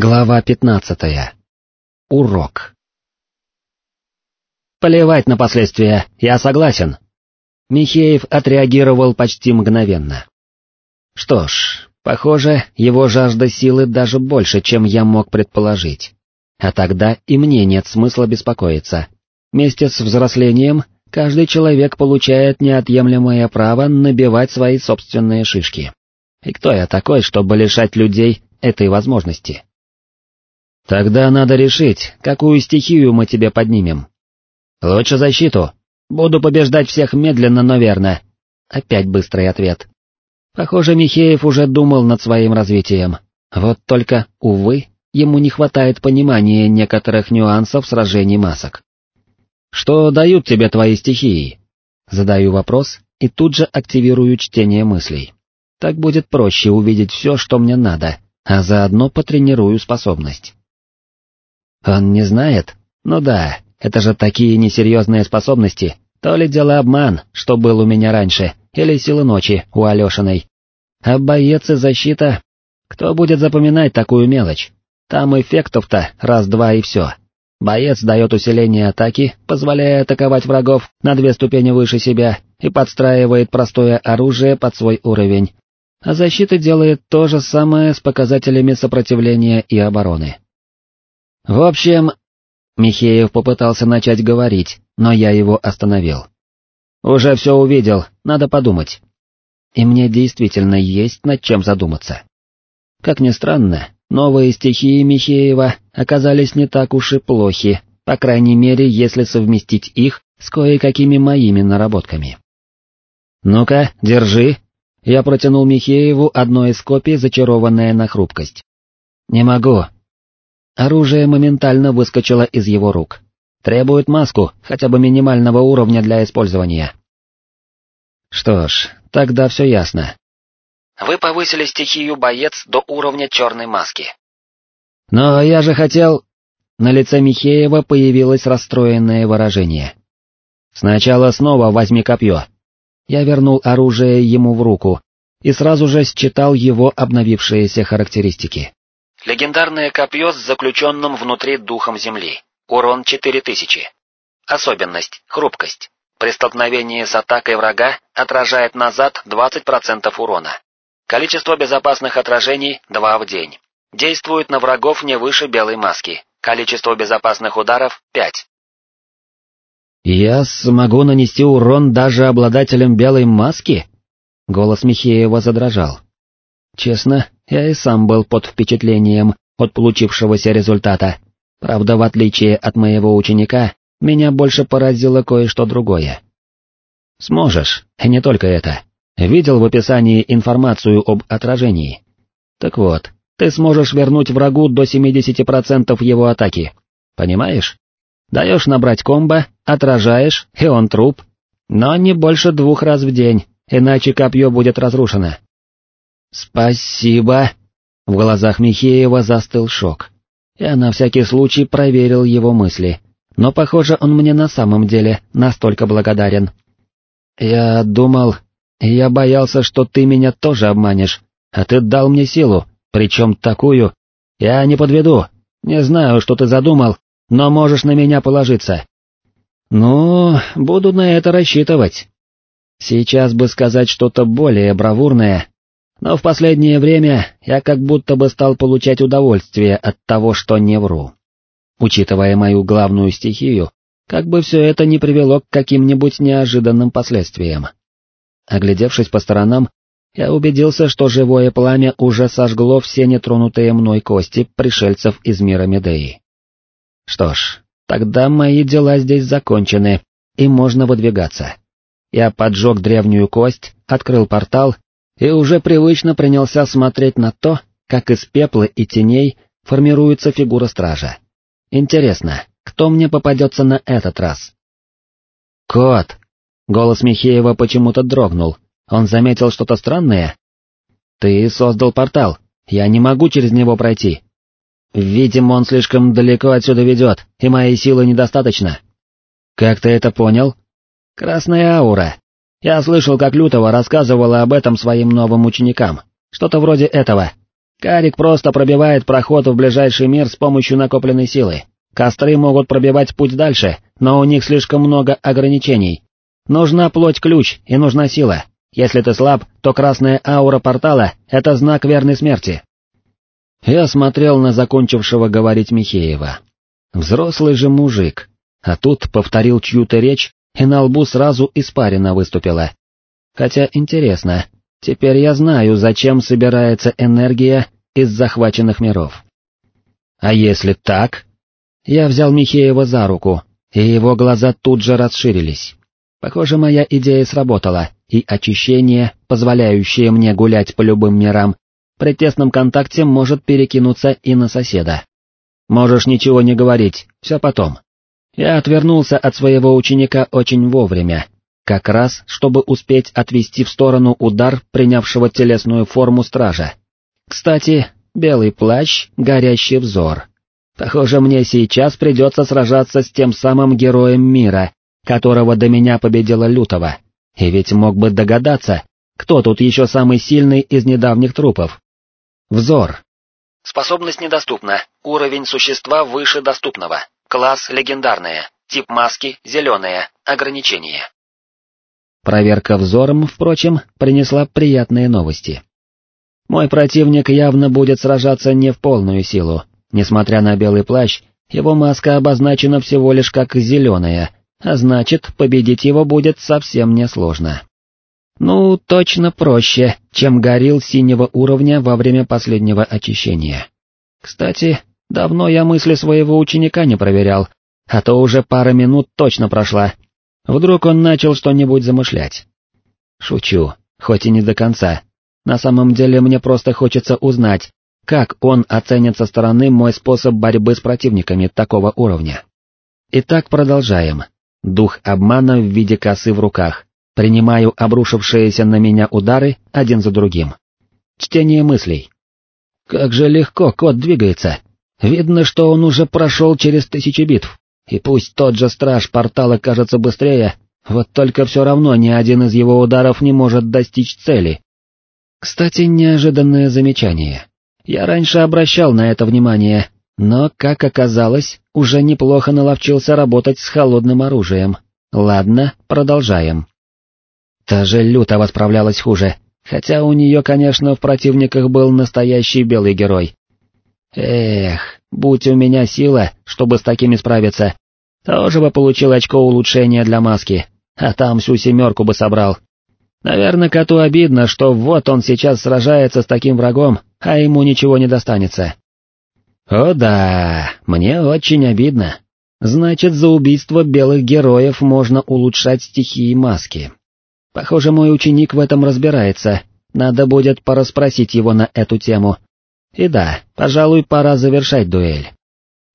Глава пятнадцатая. Урок. «Плевать на последствия, я согласен». Михеев отреагировал почти мгновенно. Что ж, похоже, его жажда силы даже больше, чем я мог предположить. А тогда и мне нет смысла беспокоиться. Вместе с взрослением каждый человек получает неотъемлемое право набивать свои собственные шишки. И кто я такой, чтобы лишать людей этой возможности? Тогда надо решить, какую стихию мы тебе поднимем. Лучше защиту. Буду побеждать всех медленно, но верно. Опять быстрый ответ. Похоже, Михеев уже думал над своим развитием. Вот только, увы, ему не хватает понимания некоторых нюансов сражений масок. Что дают тебе твои стихии? Задаю вопрос и тут же активирую чтение мыслей. Так будет проще увидеть все, что мне надо, а заодно потренирую способность. Он не знает? Ну да, это же такие несерьезные способности. То ли дело обман, что был у меня раньше, или силы ночи у Алешиной. А боец и защита... Кто будет запоминать такую мелочь? Там эффектов-то раз-два и все. Боец дает усиление атаки, позволяя атаковать врагов на две ступени выше себя и подстраивает простое оружие под свой уровень. А защита делает то же самое с показателями сопротивления и обороны. В общем, Михеев попытался начать говорить, но я его остановил. «Уже все увидел, надо подумать». И мне действительно есть над чем задуматься. Как ни странно, новые стихии Михеева оказались не так уж и плохи, по крайней мере, если совместить их с кое-какими моими наработками. «Ну-ка, держи!» Я протянул Михееву одно из копий, зачарованное на хрупкость. «Не могу, Оружие моментально выскочило из его рук. Требует маску, хотя бы минимального уровня для использования. Что ж, тогда все ясно. Вы повысили стихию боец до уровня черной маски. Но я же хотел... На лице Михеева появилось расстроенное выражение. Сначала снова возьми копье. Я вернул оружие ему в руку и сразу же считал его обновившиеся характеристики. Легендарное копье с заключенным внутри духом земли. Урон 4000. Особенность – хрупкость. При столкновении с атакой врага отражает назад 20% урона. Количество безопасных отражений – 2 в день. Действует на врагов не выше белой маски. Количество безопасных ударов – 5. «Я смогу нанести урон даже обладателям белой маски?» Голос Михеева задрожал. Честно, я и сам был под впечатлением от получившегося результата. Правда, в отличие от моего ученика, меня больше поразило кое-что другое. Сможешь, и не только это. Видел в описании информацию об отражении. Так вот, ты сможешь вернуть врагу до 70% его атаки. Понимаешь? Даешь набрать комбо, отражаешь, и он труп. Но не больше двух раз в день, иначе копье будет разрушено. «Спасибо!» В глазах Михеева застыл шок. Я на всякий случай проверил его мысли, но, похоже, он мне на самом деле настолько благодарен. «Я думал, я боялся, что ты меня тоже обманешь, а ты дал мне силу, причем такую. Я не подведу, не знаю, что ты задумал, но можешь на меня положиться». «Ну, буду на это рассчитывать». Сейчас бы сказать что-то более бравурное, но в последнее время я как будто бы стал получать удовольствие от того, что не вру. Учитывая мою главную стихию, как бы все это не привело к каким-нибудь неожиданным последствиям. Оглядевшись по сторонам, я убедился, что живое пламя уже сожгло все нетронутые мной кости пришельцев из мира Медеи. Что ж, тогда мои дела здесь закончены, и можно выдвигаться. Я поджег древнюю кость, открыл портал и уже привычно принялся смотреть на то, как из пепла и теней формируется фигура стража. Интересно, кто мне попадется на этот раз? «Кот!» Голос Михеева почему-то дрогнул. Он заметил что-то странное? «Ты создал портал. Я не могу через него пройти. Видимо, он слишком далеко отсюда ведет, и моей силы недостаточно». «Как ты это понял?» «Красная аура. Я слышал, как Лютова рассказывала об этом своим новым ученикам. Что-то вроде этого. Карик просто пробивает проход в ближайший мир с помощью накопленной силы. Костры могут пробивать путь дальше, но у них слишком много ограничений. Нужна плоть-ключ и нужна сила. Если ты слаб, то красная аура портала — это знак верной смерти. Я смотрел на закончившего говорить Михеева. Взрослый же мужик, а тут повторил чью-то речь, и на лбу сразу испарина выступила. Хотя интересно, теперь я знаю, зачем собирается энергия из захваченных миров. А если так? Я взял Михеева за руку, и его глаза тут же расширились. Похоже, моя идея сработала, и очищение, позволяющее мне гулять по любым мирам, при тесном контакте может перекинуться и на соседа. Можешь ничего не говорить, все потом. Я отвернулся от своего ученика очень вовремя, как раз, чтобы успеть отвести в сторону удар принявшего телесную форму стража. Кстати, белый плащ, горящий взор. Похоже, мне сейчас придется сражаться с тем самым героем мира, которого до меня победила Лютого. И ведь мог бы догадаться, кто тут еще самый сильный из недавних трупов. Взор. Способность недоступна, уровень существа выше доступного, класс легендарная, тип маски зеленая, ограничение. Проверка взором, впрочем, принесла приятные новости. Мой противник явно будет сражаться не в полную силу, несмотря на белый плащ, его маска обозначена всего лишь как зеленая, а значит, победить его будет совсем несложно. Ну, точно проще, чем горил синего уровня во время последнего очищения. Кстати, давно я мысли своего ученика не проверял, а то уже пара минут точно прошла. Вдруг он начал что-нибудь замышлять. Шучу, хоть и не до конца. На самом деле мне просто хочется узнать, как он оценит со стороны мой способ борьбы с противниками такого уровня. Итак, продолжаем. Дух обмана в виде косы в руках. Принимаю обрушившиеся на меня удары один за другим. Чтение мыслей. Как же легко кот двигается. Видно, что он уже прошел через тысячи битв. И пусть тот же страж портала кажется быстрее, вот только все равно ни один из его ударов не может достичь цели. Кстати, неожиданное замечание. Я раньше обращал на это внимание, но, как оказалось, уже неплохо наловчился работать с холодным оружием. Ладно, продолжаем. Та же люто восправлялась хуже, хотя у нее, конечно, в противниках был настоящий белый герой. Эх, будь у меня сила, чтобы с такими справиться, тоже бы получил очко улучшения для маски, а там всю семерку бы собрал. Наверное, коту обидно, что вот он сейчас сражается с таким врагом, а ему ничего не достанется. О да, мне очень обидно. Значит, за убийство белых героев можно улучшать стихии маски. Похоже, мой ученик в этом разбирается, надо будет порасспросить его на эту тему. И да, пожалуй, пора завершать дуэль.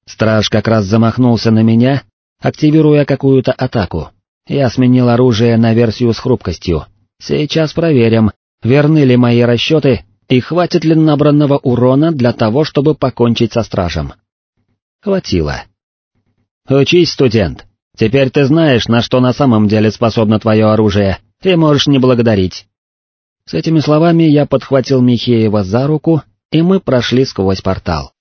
Страж как раз замахнулся на меня, активируя какую-то атаку. Я сменил оружие на версию с хрупкостью. Сейчас проверим, верны ли мои расчеты и хватит ли набранного урона для того, чтобы покончить со стражем. Хватило. Учись, студент. Теперь ты знаешь, на что на самом деле способно твое оружие, ты можешь не благодарить. С этими словами я подхватил Михеева за руку, и мы прошли сквозь портал.